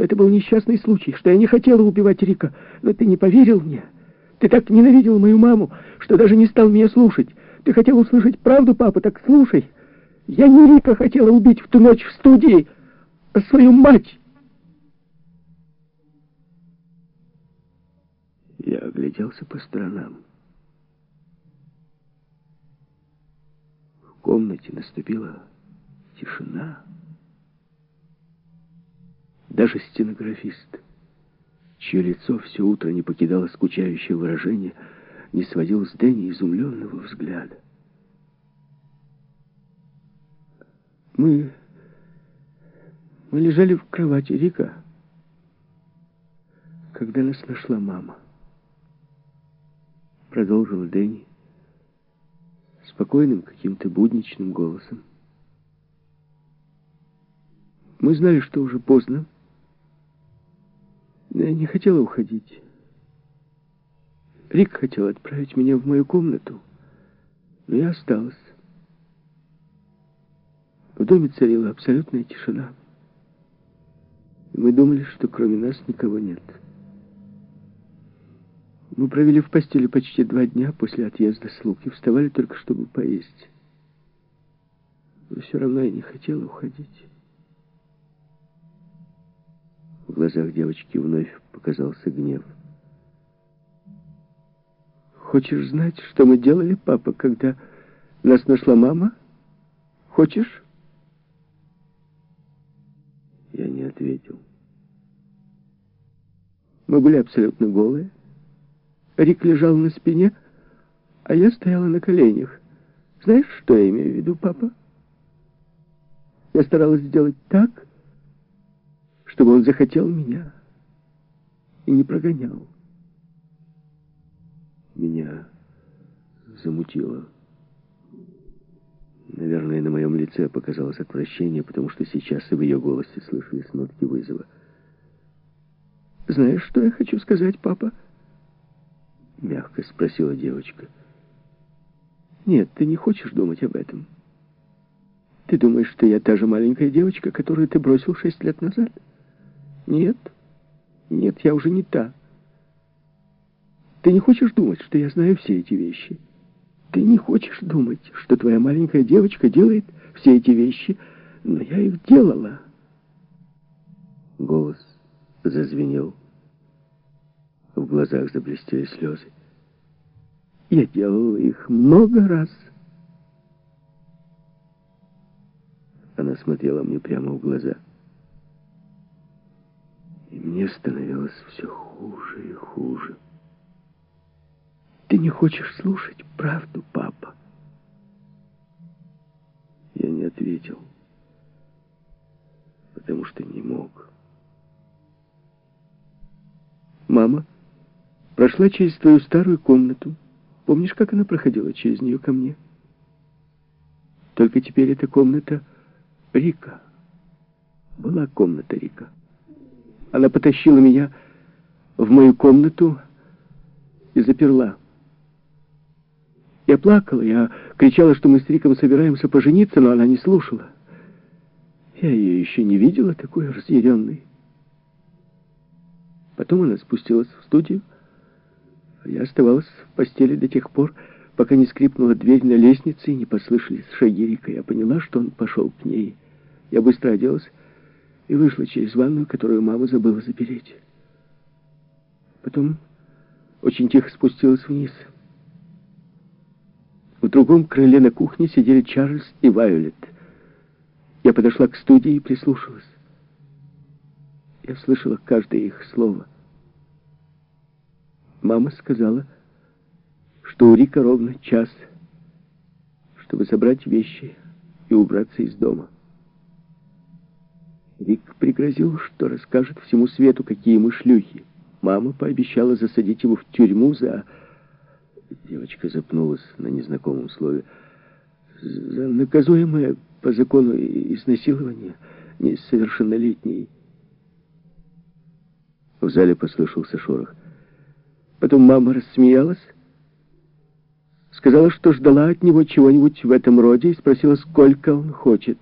что это был несчастный случай, что я не хотела убивать Рика. Но ты не поверил мне. Ты так ненавидел мою маму, что даже не стал меня слушать. Ты хотел услышать правду, папа, так слушай. Я не Рика хотела убить в ту ночь в студии, а свою мать. Я огляделся по сторонам. В комнате наступила тишина. Даже стенографист, чье лицо все утро не покидало скучающее выражение, не сводил с Дэнни изумленного взгляда. Мы... мы лежали в кровати Рика, когда нас нашла мама. Продолжил Дэнни спокойным каким-то будничным голосом. Мы знали, что уже поздно, я не хотела уходить. Рик хотел отправить меня в мою комнату, но я осталась. В доме царила абсолютная тишина. И мы думали, что кроме нас никого нет. Мы провели в постели почти два дня после отъезда слуг и вставали только, чтобы поесть. Но все равно я не хотела уходить. В глазах девочки вновь показался гнев. «Хочешь знать, что мы делали, папа, когда нас нашла мама? Хочешь?» Я не ответил. Мы были абсолютно голые. Рик лежал на спине, а я стояла на коленях. Знаешь, что я имею в виду, папа? Я старалась сделать так, чтобы он захотел меня и не прогонял. Меня замутило. Наверное, на моем лице показалось отвращение, потому что сейчас и в ее голосе слышались нотки вызова. «Знаешь, что я хочу сказать, папа?» Мягко спросила девочка. «Нет, ты не хочешь думать об этом. Ты думаешь, что я та же маленькая девочка, которую ты бросил шесть лет назад?» Нет, нет, я уже не та. Ты не хочешь думать, что я знаю все эти вещи? Ты не хочешь думать, что твоя маленькая девочка делает все эти вещи, но я их делала. Голос зазвенел. В глазах заблестели слезы. Я делала их много раз. Она смотрела мне прямо в глаза. Становилось все хуже и хуже. Ты не хочешь слушать правду, папа? Я не ответил, потому что не мог. Мама прошла через твою старую комнату. Помнишь, как она проходила через нее ко мне? Только теперь эта комната Рика. Была комната Рика. Она потащила меня в мою комнату и заперла. Я плакала, я кричала, что мы с Риком собираемся пожениться, но она не слушала. Я ее еще не видела такой разъяренной. Потом она спустилась в студию, а я оставалась в постели до тех пор, пока не скрипнула дверь на лестнице и не послышались шаги Рика. Я поняла, что он пошел к ней. Я быстро оделась и вышла через ванную, которую мама забыла запереть. Потом очень тихо спустилась вниз. В другом крыле на кухне сидели Чарльз и Вайолет. Я подошла к студии и прислушалась. Я слышала каждое их слово. Мама сказала, что у Рика ровно час, чтобы собрать вещи и убраться из дома. Рик пригрозил, что расскажет всему свету, какие мы шлюхи. Мама пообещала засадить его в тюрьму за... Девочка запнулась на незнакомом слове. За наказуемое по закону изнасилование несовершеннолетней. В зале послышался шорох. Потом мама рассмеялась, сказала, что ждала от него чего-нибудь в этом роде и спросила, сколько он хочет.